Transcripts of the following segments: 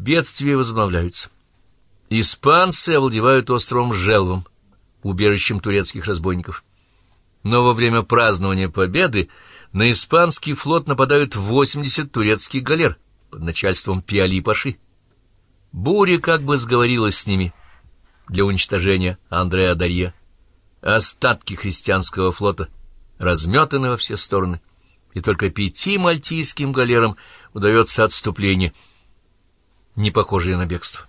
бедствия возобновляются. Испанцы овладевают островом Желвом, убежищем турецких разбойников. Но во время празднования победы на испанский флот нападают 80 турецких галер под начальством Пиали-Паши. Буря как бы сговорилась с ними для уничтожения Андреа Дарье. Остатки христианского флота разметаны во все стороны, и только пяти мальтийским галерам удается отступление, не похожее на бегство.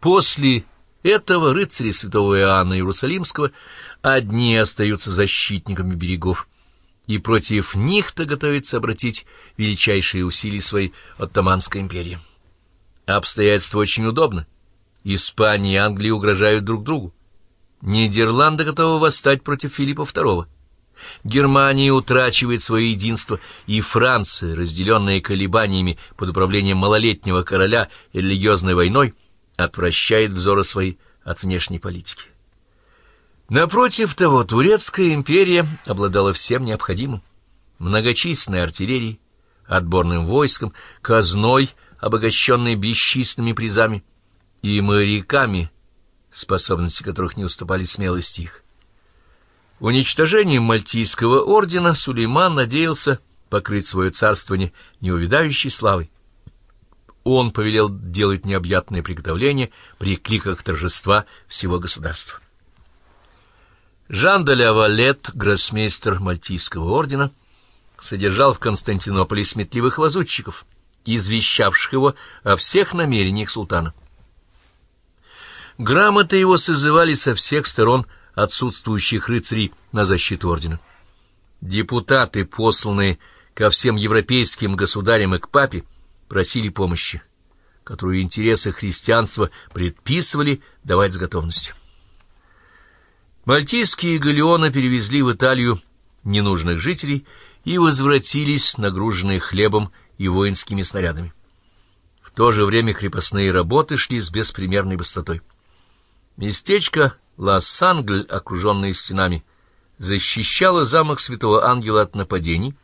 После этого рыцари святого Иоанна Иерусалимского одни остаются защитниками берегов, и против них-то готовится обратить величайшие усилия своей Оттоманской империи. Обстоятельства очень удобны. Испания и Англия угрожают друг другу. Нидерланды готовы восстать против Филиппа II. Германия утрачивает свое единство, и Франция, разделенная колебаниями под управлением малолетнего короля и религиозной войной, отвращает взоры свои от внешней политики. Напротив того, Турецкая империя обладала всем необходимым. Многочисленной артиллерией, отборным войском, казной, обогащенной бесчисленными призами, и моряками, способности которых не уступали смелости их. Уничтожением Мальтийского ордена Сулейман надеялся покрыть свое царствование неувидающей славой. Он повелел делать необъятное приготовление при кликах торжества всего государства. Жан де ля Валет, гроссмейстер Мальтийского ордена, содержал в Константинополе сметливых лазутчиков, извещавших его о всех намерениях султана. Грамоты его созывали со всех сторон отсутствующих рыцарей на защиту ордена. Депутаты, посланные ко всем европейским государям и к папе, просили помощи, которую интересы христианства предписывали давать с готовностью. Мальтийские галеоны перевезли в Италию ненужных жителей и возвратились, нагруженные хлебом и воинскими снарядами. В то же время крепостные работы шли с беспримерной быстротой. Местечко Ла-Сангль, окруженное стенами, защищало замок Святого Ангела от нападений,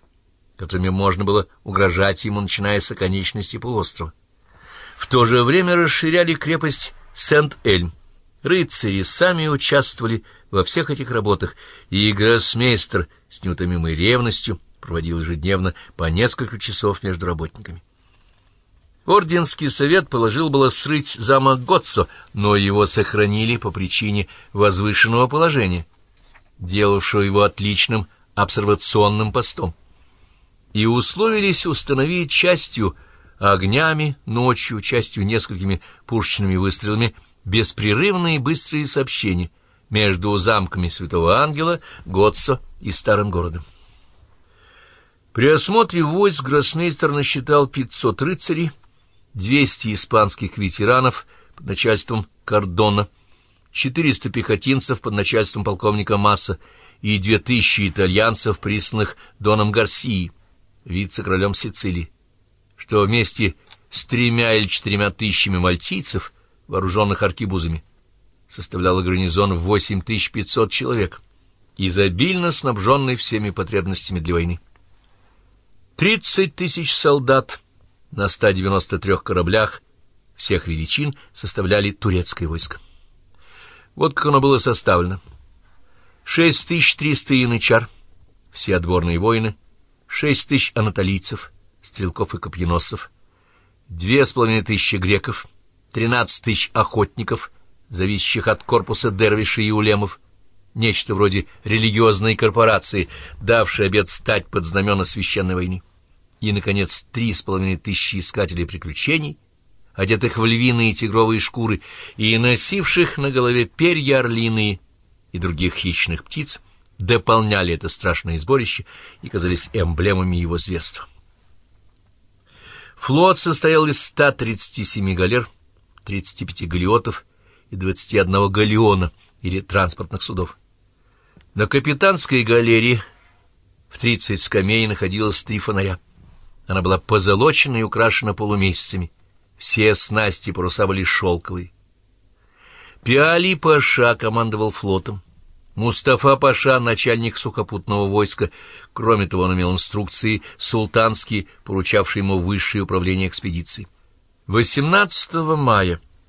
которыми можно было угрожать ему, начиная с оконечности полуострова. В то же время расширяли крепость Сент-Эльм. Рыцари сами участвовали во всех этих работах, и гроссмейстер с неутомимой ревностью проводил ежедневно по несколько часов между работниками. Орденский совет положил было срыть замок Готцо, но его сохранили по причине возвышенного положения, делавшего его отличным обсервационным постом, и условились установить частью огнями, ночью, частью несколькими пушечными выстрелами беспрерывные быстрые сообщения между замками Святого Ангела, Готцо и Старым городом. При осмотре войск гроссмейстер насчитал 500 рыцарей, 200 испанских ветеранов под начальством Кордона, 400 пехотинцев под начальством полковника Масса и 2000 итальянцев, присланных Доном Гарсии, вице-королем Сицилии, что вместе с тремя или четырьмя тысячами мальтийцев, вооруженных аркибузами, составляло гарнизон в 8500 человек, изобильно снабженный всеми потребностями для войны. 30 тысяч солдат на 193 кораблях всех величин составляли турецкое войско. Вот как оно было составлено. 6300 янычар, все отборные воины, 6000 анатолийцев, стрелков и копьеносцев, две с половиной тысячи греков, 13 тысяч охотников, зависящих от корпуса дервишей и улемов, нечто вроде религиозной корпорации, давшей обет стать под знамена священной войны. И, наконец, три с половиной тысячи искателей приключений, одетых в львиные и тигровые шкуры и носивших на голове перья орлиные и других хищных птиц, дополняли это страшное сборище и казались эмблемами его зверства. Флот состоял из 137 галер, 35 галиотов и 21 галеона или транспортных судов. На капитанской галерее в 30 скамей находилось три фонаря. Она была позолочена и украшена полумесяцами. Все снасти паруса были шелковые. Пиали Паша командовал флотом. Мустафа Паша, начальник сухопутного войска, кроме того, он имел инструкции султанские, поручавшие ему высшее управление экспедицией. 18 мая